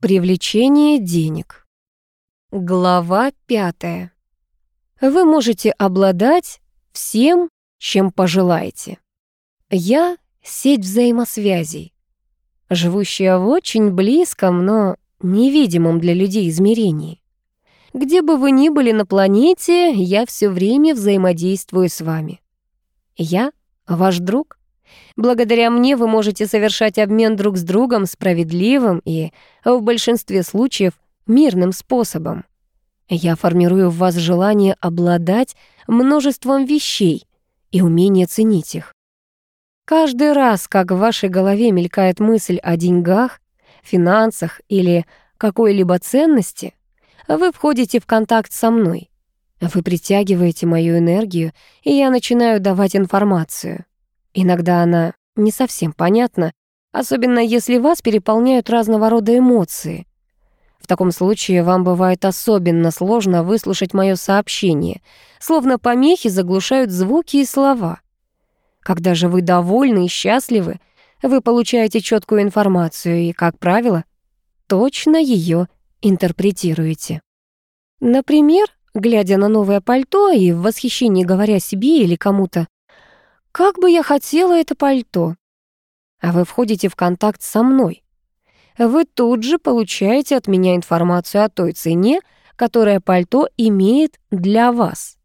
Привлечение денег. Глава пятая. Вы можете обладать всем, чем пожелаете. Я — сеть взаимосвязей, живущая в очень близком, но невидимом для людей измерении. Где бы вы ни были на планете, я все время взаимодействую с вами. Я — ваш друг. Благодаря мне вы можете совершать обмен друг с другом справедливым и, в большинстве случаев, мирным способом. Я формирую в вас желание обладать множеством вещей и умение ценить их. Каждый раз, как в вашей голове мелькает мысль о деньгах, финансах или какой-либо ценности, вы входите в контакт со мной. Вы притягиваете мою энергию, и я начинаю давать информацию. Иногда она не совсем понятна, особенно если вас переполняют разного рода эмоции. В таком случае вам бывает особенно сложно выслушать мое сообщение, словно помехи заглушают звуки и слова. Когда же вы довольны и счастливы, вы получаете четкую информацию и, как правило, точно ее интерпретируете. Например, глядя на новое пальто и в восхищении говоря себе или кому-то как бы я хотела это пальто. А вы входите в контакт со мной. Вы тут же получаете от меня информацию о той цене, которая пальто имеет для вас.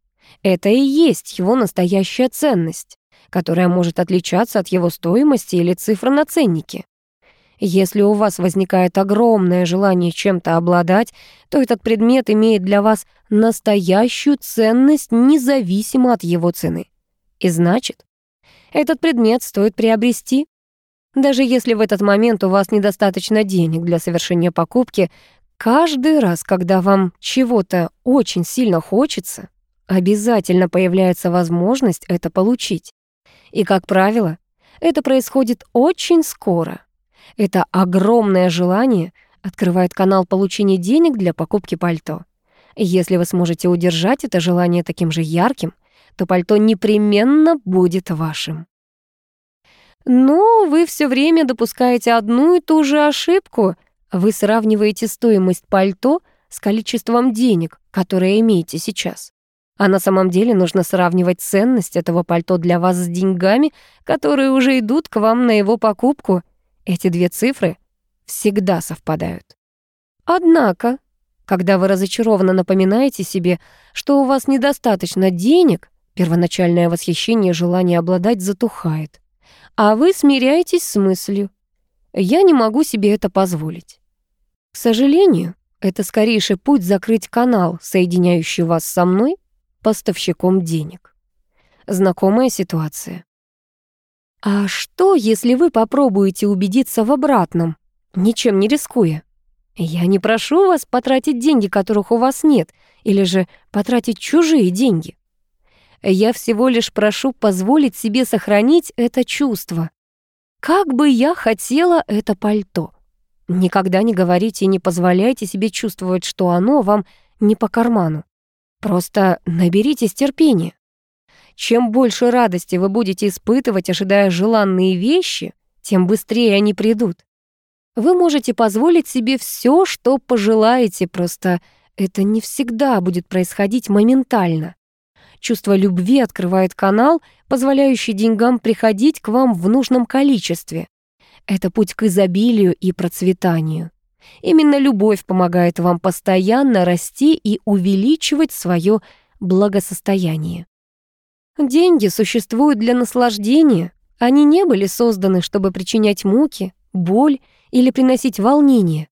Это и есть его настоящая ценность, которая может отличаться от его стоимости или цифры на ценнике. Если у вас возникает огромное желание чем-то обладать, то этот предмет имеет для вас настоящую ценность независимо от его цены. И значит, этот предмет стоит приобрести. Даже если в этот момент у вас недостаточно денег для совершения покупки, каждый раз, когда вам чего-то очень сильно хочется, обязательно появляется возможность это получить. И, как правило, это происходит очень скоро. Это огромное желание открывает канал получения денег для покупки пальто. Если вы сможете удержать это желание таким же ярким, то пальто непременно будет вашим. Но вы все время допускаете одну и ту же ошибку. Вы сравниваете стоимость пальто с количеством денег, которые имеете сейчас. А на самом деле нужно сравнивать ценность этого пальто для вас с деньгами, которые уже идут к вам на его покупку. Эти две цифры всегда совпадают. Однако, когда вы разочарованно напоминаете себе, что у вас недостаточно денег, Первоначальное восхищение желание обладать затухает. А вы смиряетесь с мыслью. Я не могу себе это позволить. К сожалению, это скорейший путь закрыть канал, соединяющий вас со мной, поставщиком денег. Знакомая ситуация. А что, если вы попробуете убедиться в обратном, ничем не рискуя? Я не прошу вас потратить деньги, которых у вас нет, или же потратить чужие деньги. Я всего лишь прошу позволить себе сохранить это чувство. Как бы я хотела это пальто. Никогда не говорите и не позволяйте себе чувствовать, что оно вам не по карману. Просто наберитесь терпения. Чем больше радости вы будете испытывать, ожидая желанные вещи, тем быстрее они придут. Вы можете позволить себе все, что пожелаете, просто это не всегда будет происходить моментально. Чувство любви открывает канал, позволяющий деньгам приходить к вам в нужном количестве. Это путь к изобилию и процветанию. Именно любовь помогает вам постоянно расти и увеличивать свое благосостояние. Деньги существуют для наслаждения. Они не были созданы, чтобы причинять муки, боль или приносить волнение.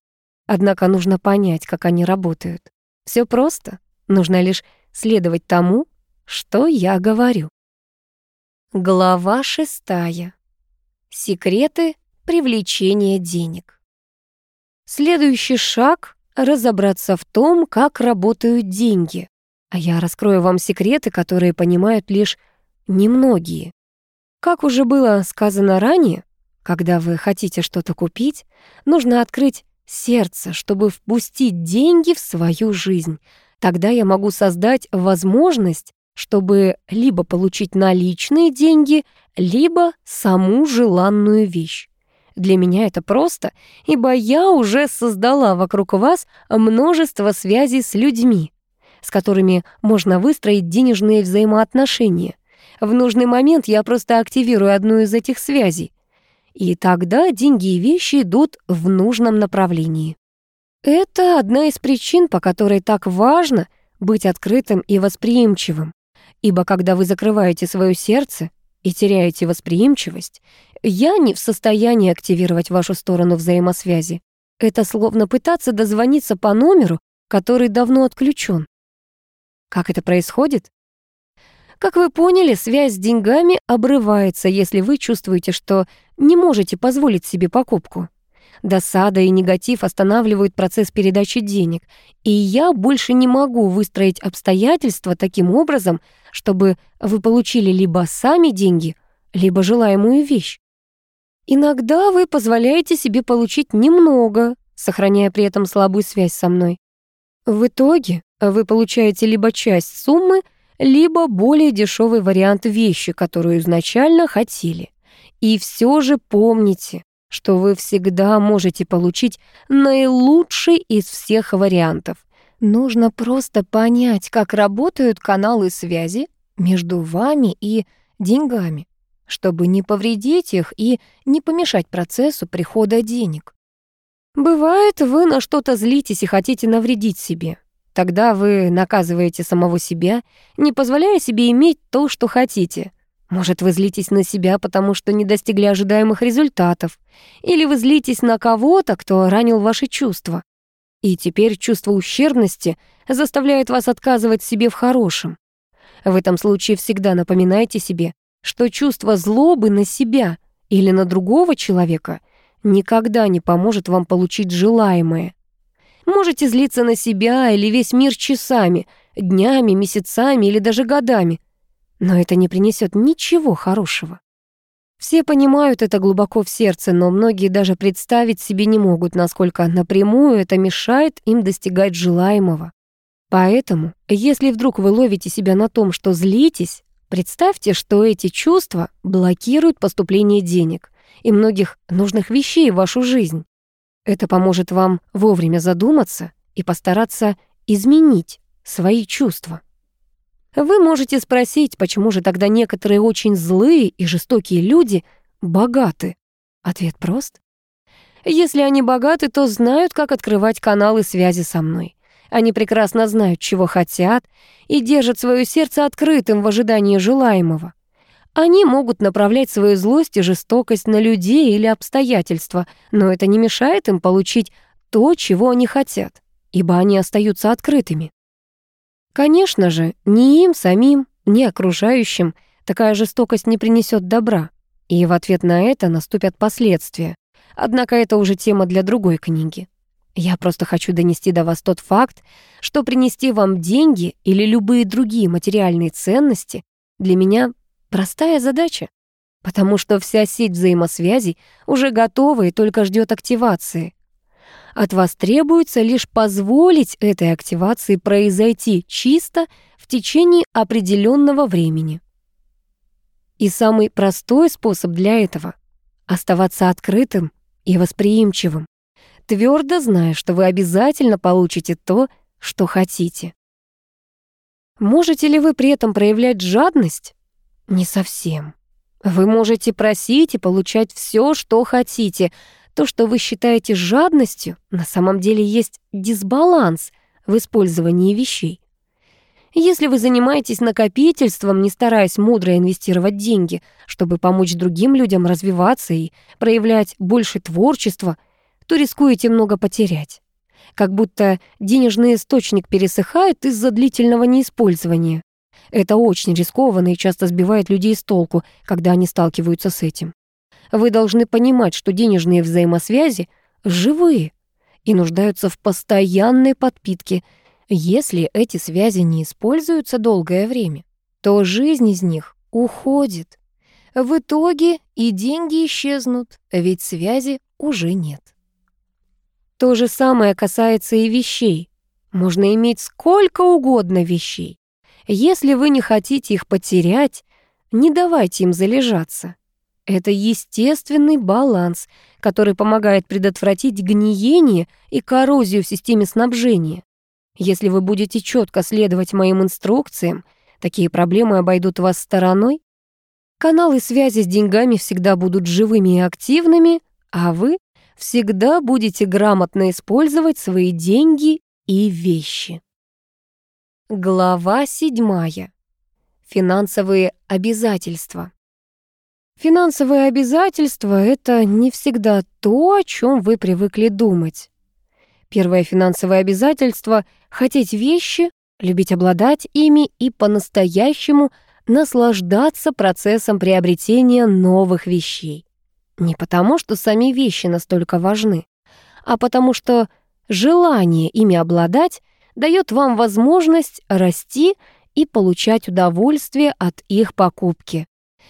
Однако нужно понять, как они работают. Все просто. Нужно лишь следовать тому, что я говорю? Глава шестая. Секреты привлечения денег. Следующий шаг — разобраться в том, как работают деньги. А я раскрою вам секреты, которые понимают лишь немногие. Как уже было сказано ранее, когда вы хотите что-то купить, нужно открыть сердце, чтобы впустить деньги в свою жизнь. Тогда я могу создать возможность чтобы либо получить наличные деньги, либо саму желанную вещь. Для меня это просто, ибо я уже создала вокруг вас множество связей с людьми, с которыми можно выстроить денежные взаимоотношения. В нужный момент я просто активирую одну из этих связей. И тогда деньги и вещи идут в нужном направлении. Это одна из причин, по которой так важно быть открытым и восприимчивым. Ибо когда вы закрываете свое сердце и теряете восприимчивость, я не в состоянии активировать вашу сторону взаимосвязи. Это словно пытаться дозвониться по номеру, который давно отключен. Как это происходит? Как вы поняли, связь с деньгами обрывается, если вы чувствуете, что не можете позволить себе покупку. Досада и негатив останавливают процесс передачи денег, и я больше не могу выстроить обстоятельства таким образом, чтобы вы получили либо сами деньги, либо желаемую вещь. Иногда вы позволяете себе получить немного, сохраняя при этом слабую связь со мной. В итоге вы получаете либо часть суммы, либо более дешевый вариант вещи, которую изначально хотели. И все же помните, что вы всегда можете получить наилучший из всех вариантов. Нужно просто понять, как работают каналы связи между вами и деньгами, чтобы не повредить их и не помешать процессу прихода денег. Бывает, вы на что-то злитесь и хотите навредить себе. Тогда вы наказываете самого себя, не позволяя себе иметь то, что хотите — может, вы злитесь на себя, потому что не достигли ожидаемых результатов, или вы злитесь на кого-то, кто ранил ваши чувства. И теперь чувство ущербности заставляет вас отказывать себе в хорошем. В этом случае всегда напоминайте себе, что чувство злобы на себя или на другого человека никогда не поможет вам получить желаемое. Можете злиться на себя или весь мир часами, днями, месяцами или даже годами — но это не принесет ничего хорошего. Все понимают это глубоко в сердце, но многие даже представить себе не могут, насколько напрямую это мешает им достигать желаемого. Поэтому, если вдруг вы ловите себя на том, что злитесь, представьте, что эти чувства блокируют поступление денег и многих нужных вещей в вашу жизнь. Это поможет вам вовремя задуматься и постараться изменить свои чувства. Вы можете спросить, почему же тогда некоторые очень злые и жестокие люди богаты? Ответ прост. Если они богаты, то знают, как открывать каналы связи со мной. Они прекрасно знают, чего хотят, и держат свое сердце открытым в ожидании желаемого. Они могут направлять свою злость и жестокость на людей или обстоятельства, но это не мешает им получить то, чего они хотят, ибо они остаются открытыми. Конечно же, ни им самим, ни окружающим такая жестокость не принесет добра, и в ответ на это наступят последствия. Однако это уже тема для другой книги. Я просто хочу донести до вас тот факт, что принести вам деньги или любые другие материальные ценности для меня простая задача, потому что вся сеть взаимосвязей уже готова и только ждет активации. От вас требуется лишь позволить этой активации произойти чисто в течение определенного времени. И самый простой способ для этого — оставаться открытым и восприимчивым, твердо зная, что вы обязательно получите то, что хотите. Можете ли вы при этом проявлять жадность? Не совсем. Вы можете просить и получать все, что хотите — то, что вы считаете жадностью, на самом деле есть дисбаланс в использовании вещей. Если вы занимаетесь накопительством, не стараясь мудро инвестировать деньги, чтобы помочь другим людям развиваться и проявлять больше творчества, то рискуете много потерять. Как будто денежный источник пересыхает из-за длительного неиспользования. Это очень рискованно и часто сбивает людей с толку, когда они сталкиваются с этим. Вы должны понимать, что денежные взаимосвязи живые и нуждаются в постоянной подпитке. Если эти связи не используются долгое время, то жизнь из них уходит. В итоге и деньги исчезнут, ведь связи уже нет. То же самое касается и вещей. Можно иметь сколько угодно вещей. Если вы не хотите их потерять, не давайте им залежаться. Это естественный баланс, который помогает предотвратить гниение и коррозию в системе снабжения. Если вы будете четко следовать моим инструкциям, такие проблемы обойдут вас стороной. Каналы связи с деньгами всегда будут живыми и активными, а вы всегда будете грамотно использовать свои деньги и вещи. Глава седьмая. Финансовые обязательства. Финансовые обязательства — это не всегда то, о чем вы привыкли думать. Первое финансовое обязательство — хотеть вещи, любить обладать ими и по-настоящему наслаждаться процессом приобретения новых вещей. Не потому, что сами вещи настолько важны, а потому что желание ими обладать дает вам возможность расти и получать удовольствие от их покупки.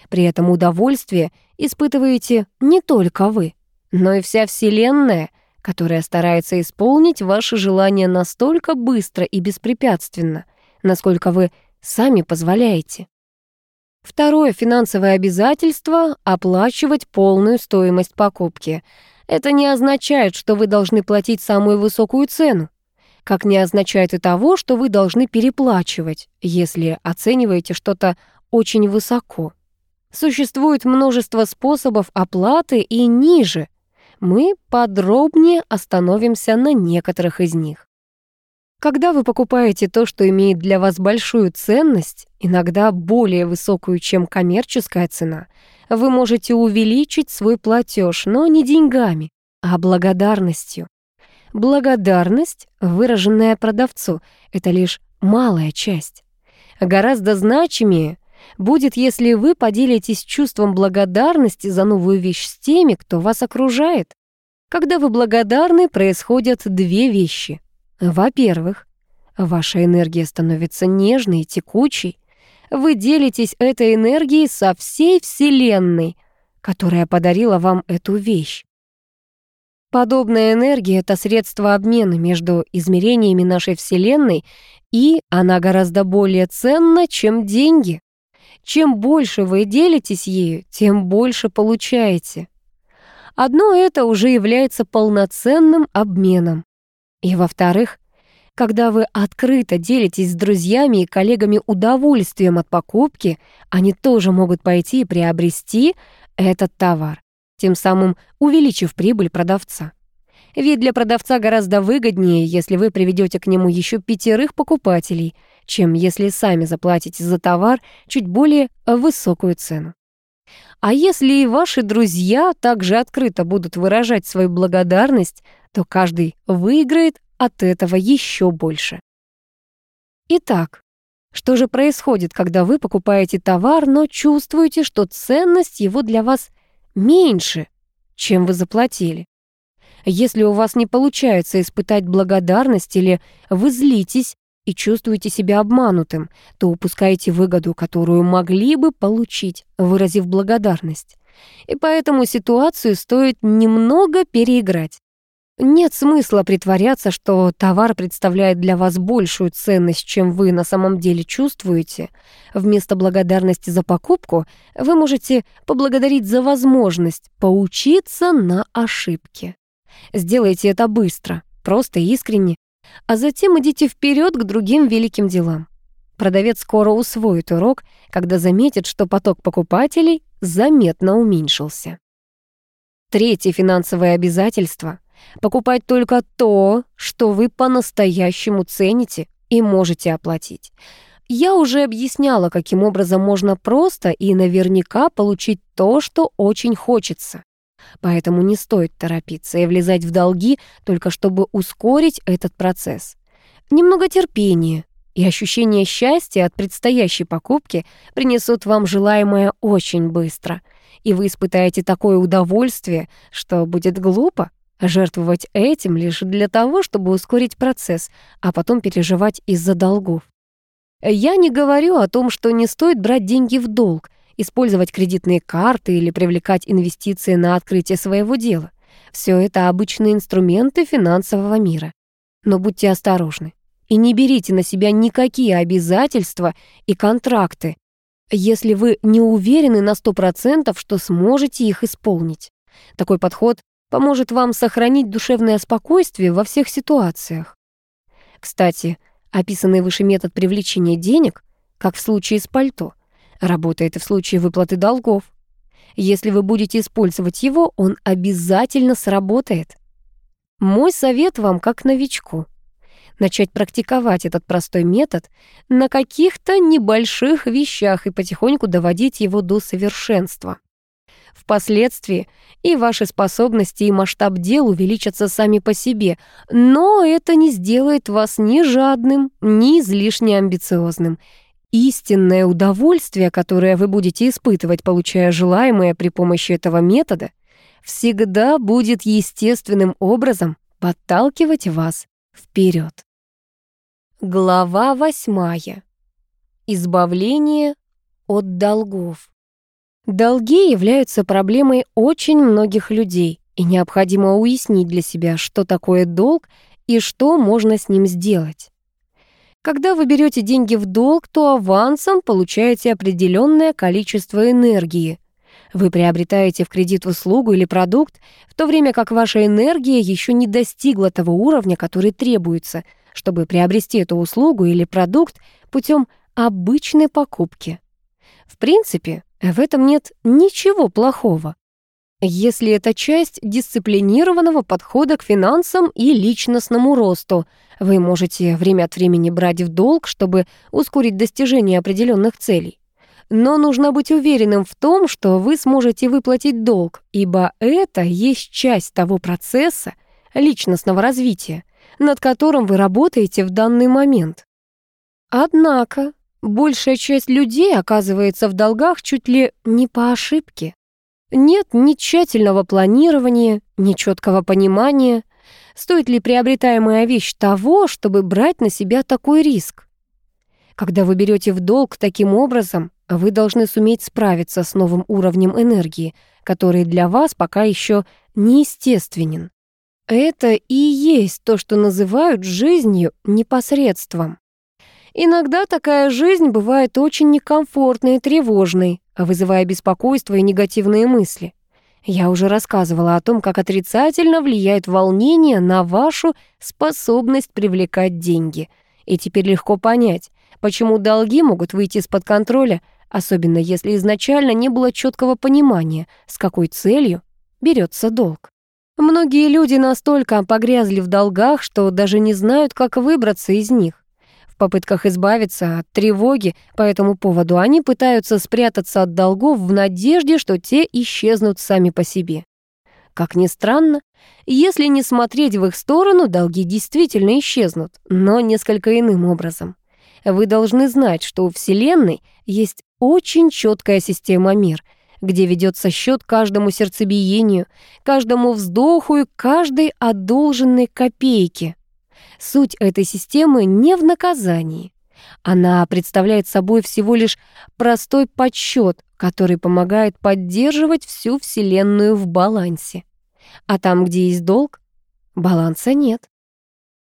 При этом удовольствие испытываете не только вы, но и вся Вселенная, которая старается исполнить ваши желания настолько быстро и беспрепятственно, насколько вы сами позволяете. Второе финансовое обязательство — оплачивать полную стоимость покупки. Это не означает, что вы должны платить самую высокую цену. Как не означает и того, что вы должны переплачивать, если оцениваете что-то очень высоко. Существует множество способов оплаты и ниже. Мы подробнее остановимся на некоторых из них. Когда вы покупаете то, что имеет для вас большую ценность, иногда более высокую, чем коммерческая цена, вы можете увеличить свой платеж, но не деньгами, а благодарностью. Благодарность, выраженная продавцу, это лишь малая часть. Гораздо значимее будет, если вы поделитесь чувством благодарности за новую вещь с теми, кто вас окружает. Когда вы благодарны, происходят две вещи. Во-первых, ваша энергия становится нежной и текучей. Вы делитесь этой энергией со всей Вселенной, которая подарила вам эту вещь. Подобная энергия — это средство обмена между измерениями нашей Вселенной, и она гораздо более ценна, чем деньги. Чем больше вы делитесь ею, тем больше получаете. Одно это уже является полноценным обменом. И во-вторых, когда вы открыто делитесь с друзьями и коллегами удовольствием от покупки, они тоже могут пойти и приобрести этот товар, тем самым увеличив прибыль продавца. Ведь для продавца гораздо выгоднее, если вы приведете к нему еще пятерых покупателей, чем если сами заплатите за товар чуть более высокую цену. А если и ваши друзья также открыто будут выражать свою благодарность, то каждый выиграет от этого еще больше. Итак, что же происходит, когда вы покупаете товар, но чувствуете, что ценность его для вас меньше, чем вы заплатили? Если у вас не получается испытать благодарность или вы злитесь и чувствуете себя обманутым, то упускаете выгоду, которую могли бы получить, выразив благодарность. И поэтому ситуацию стоит немного переиграть. Нет смысла притворяться, что товар представляет для вас большую ценность, чем вы на самом деле чувствуете. Вместо благодарности за покупку вы можете поблагодарить за возможность поучиться на ошибке. Сделайте это быстро, просто искренне, а затем идите вперед к другим великим делам. Продавец скоро усвоит урок, когда заметит, что поток покупателей заметно уменьшился. Третье финансовое обязательство — покупать только то, что вы по-настоящему цените и можете оплатить. Я уже объясняла, каким образом можно просто и наверняка получить то, что очень хочется. Поэтому не стоит торопиться и влезать в долги, только чтобы ускорить этот процесс. Немного терпения и ощущение счастья от предстоящей покупки принесут вам желаемое очень быстро, и вы испытаете такое удовольствие, что будет глупо жертвовать этим лишь для того, чтобы ускорить процесс, а потом переживать из-за долгов. Я не говорю о том, что не стоит брать деньги в долг, использовать кредитные карты или привлекать инвестиции на открытие своего дела. Все это обычные инструменты финансового мира. Но будьте осторожны и не берите на себя никакие обязательства и контракты. если вы не уверены на 100%, что сможете их исполнить. Такой подход поможет вам сохранить душевное спокойствие во всех ситуациях. Кстати, описанный выше метод привлечения денег, как в случае с пальто, работает и в случае выплаты долгов. Если вы будете использовать его, он обязательно сработает. Мой совет вам как новичку начать практиковать этот простой метод на каких-то небольших вещах и потихоньку доводить его до совершенства. Впоследствии и ваши способности, и масштаб дел увеличатся сами по себе, но это не сделает вас ни жадным, ни излишне амбициозным. Истинное удовольствие, которое вы будете испытывать, получая желаемое при помощи этого метода, всегда будет естественным образом подталкивать вас вперед. Глава восьмая. Избавление от долгов. Долги являются проблемой очень многих людей, и необходимо уяснить для себя, что такое долг и что можно с ним сделать. Когда вы берете деньги в долг, то авансом получаете определенное количество энергии. Вы приобретаете в кредит услугу или продукт, в то время как ваша энергия еще не достигла того уровня, который требуется – чтобы приобрести эту услугу или продукт путем обычной покупки. В принципе, в этом нет ничего плохого, если это часть дисциплинированного подхода к финансам и личностному росту. Вы можете время от времени брать в долг, чтобы ускорить достижение определенных целей. Но нужно быть уверенным в том, что вы сможете выплатить долг, ибо это есть часть того процесса личностного развития, над которым вы работаете в данный момент. Однако большая часть людей оказывается в долгах чуть ли не по ошибке. Нет ни тщательного планирования, ни четкого понимания, стоит ли приобретаемая вещь того, чтобы брать на себя такой риск. Когда вы берете в долг таким образом, вы должны суметь справиться с новым уровнем энергии, который для вас пока еще неестественен. Это и есть то, что называют жизнью непосредством. Иногда такая жизнь бывает очень некомфортной и тревожной, вызывая беспокойство и негативные мысли. Я уже рассказывала о том, как отрицательно влияет волнение на вашу способность привлекать деньги. И теперь легко понять, почему долги могут выйти из-под контроля, особенно если изначально не было четкого понимания, с какой целью берется долг. Многие люди настолько погрязли в долгах, что даже не знают, как выбраться из них. Попытках избавиться от тревоги по этому поводу они пытаются спрятаться от долгов в надежде, что те исчезнут сами по себе. Как ни странно, если не смотреть в их сторону, долги действительно исчезнут, но несколько иным образом. Вы должны знать, что у Вселенной есть очень четкая система мер — где ведется счет каждому сердцебиению, каждому вздоху и каждой одолженной копейке. Суть этой системы не в наказании. Она представляет собой всего лишь простой подсчет, который помогает поддерживать всю Вселенную в балансе. А там, где есть долг, баланса нет.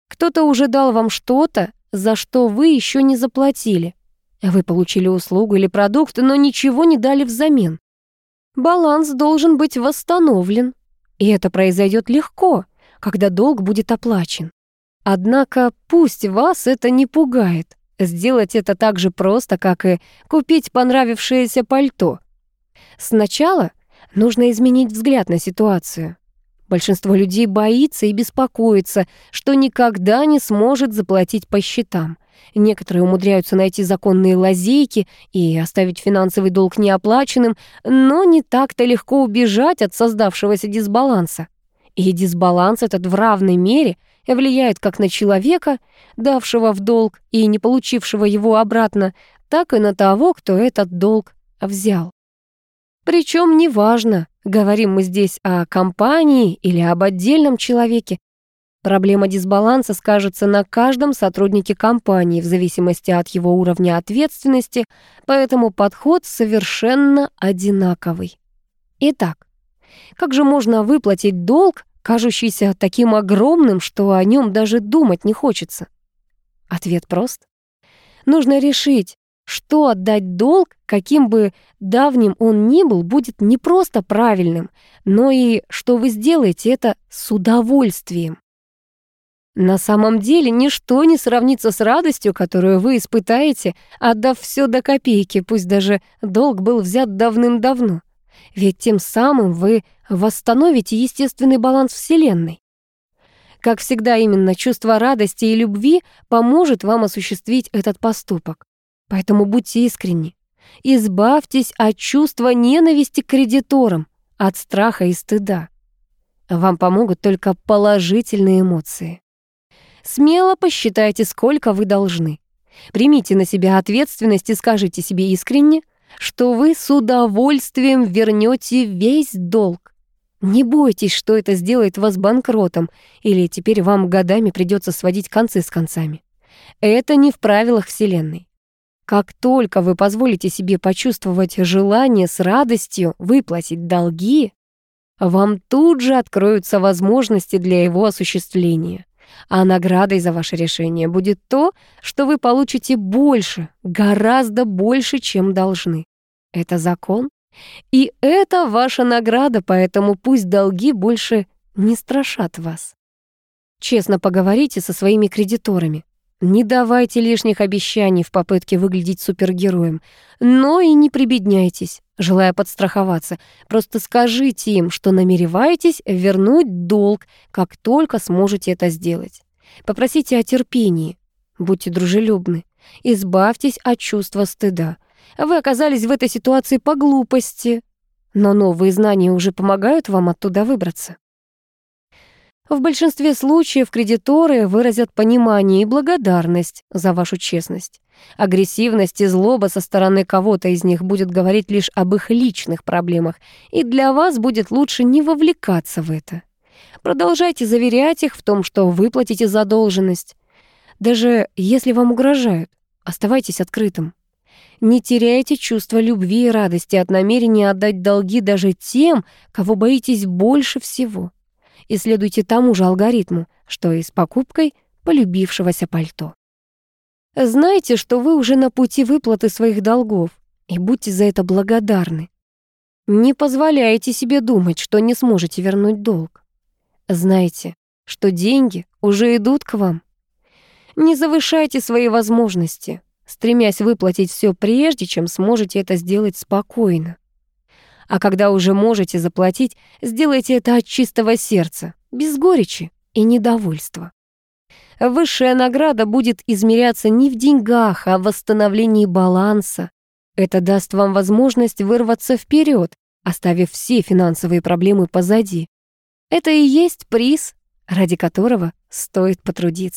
Кто-то уже дал вам что-то, за что вы еще не заплатили. Вы получили услугу или продукт, но ничего не дали взамен баланс должен быть восстановлен. И это произойдет легко, когда долг будет оплачен. Однако пусть вас это не пугает. Сделать это так же просто, как и купить понравившееся пальто. Сначала нужно изменить взгляд на ситуацию. Большинство людей боится и беспокоится, что никогда не сможет заплатить по счетам. Некоторые умудряются найти законные лазейки и оставить финансовый долг неоплаченным, но не так-то легко убежать от создавшегося дисбаланса. И дисбаланс этот в равной мере влияет как на человека, давшего в долг и не получившего его обратно, так и на того, кто этот долг взял. Причем неважно, говорим мы здесь о компании или об отдельном человеке, Проблема дисбаланса скажется на каждом сотруднике компании в зависимости от его уровня ответственности, поэтому подход совершенно одинаковый. Итак, как же можно выплатить долг, кажущийся таким огромным, что о нем даже думать не хочется? Ответ прост. Нужно решить, что отдать долг, каким бы давним он ни был, будет не просто правильным, но и что вы сделаете это с удовольствием. На самом деле ничто не сравнится с радостью, которую вы испытаете, отдав все до копейки, пусть даже долг был взят давным-давно. Ведь тем самым вы восстановите естественный баланс Вселенной. Как всегда, именно чувство радости и любви поможет вам осуществить этот поступок. Поэтому будьте искренни. Избавьтесь от чувства ненависти к кредиторам, от страха и стыда. Вам помогут только положительные эмоции. Смело посчитайте, сколько вы должны. Примите на себя ответственность и скажите себе искренне, что вы с удовольствием вернете весь долг. Не бойтесь, что это сделает вас банкротом, или теперь вам годами придется сводить концы с концами. Это не в правилах Вселенной. Как только вы позволите себе почувствовать желание с радостью выплатить долги, вам тут же откроются возможности для его осуществления. А наградой за ваше решение будет то, что вы получите больше, гораздо больше, чем должны. Это закон. И это ваша награда, поэтому пусть долги больше не страшат вас. Честно поговорите со своими кредиторами. Не давайте лишних обещаний в попытке выглядеть супергероем, но и не прибедняйтесь, желая подстраховаться. Просто скажите им, что намереваетесь вернуть долг, как только сможете это сделать. Попросите о терпении, будьте дружелюбны, избавьтесь от чувства стыда. Вы оказались в этой ситуации по глупости, но новые знания уже помогают вам оттуда выбраться. В большинстве случаев кредиторы выразят понимание и благодарность за вашу честность. Агрессивность и злоба со стороны кого-то из них будет говорить лишь об их личных проблемах, и для вас будет лучше не вовлекаться в это. Продолжайте заверять их в том, что выплатите задолженность. Даже если вам угрожают, оставайтесь открытым. Не теряйте чувство любви и радости от намерения отдать долги даже тем, кого боитесь больше всего и следуйте тому же алгоритму, что и с покупкой полюбившегося пальто. Знайте, что вы уже на пути выплаты своих долгов, и будьте за это благодарны. Не позволяйте себе думать, что не сможете вернуть долг. Знайте, что деньги уже идут к вам. Не завышайте свои возможности, стремясь выплатить все прежде, чем сможете это сделать спокойно. А когда уже можете заплатить, сделайте это от чистого сердца, без горечи и недовольства. Высшая награда будет измеряться не в деньгах, а в восстановлении баланса. Это даст вам возможность вырваться вперед, оставив все финансовые проблемы позади. Это и есть приз, ради которого стоит потрудиться.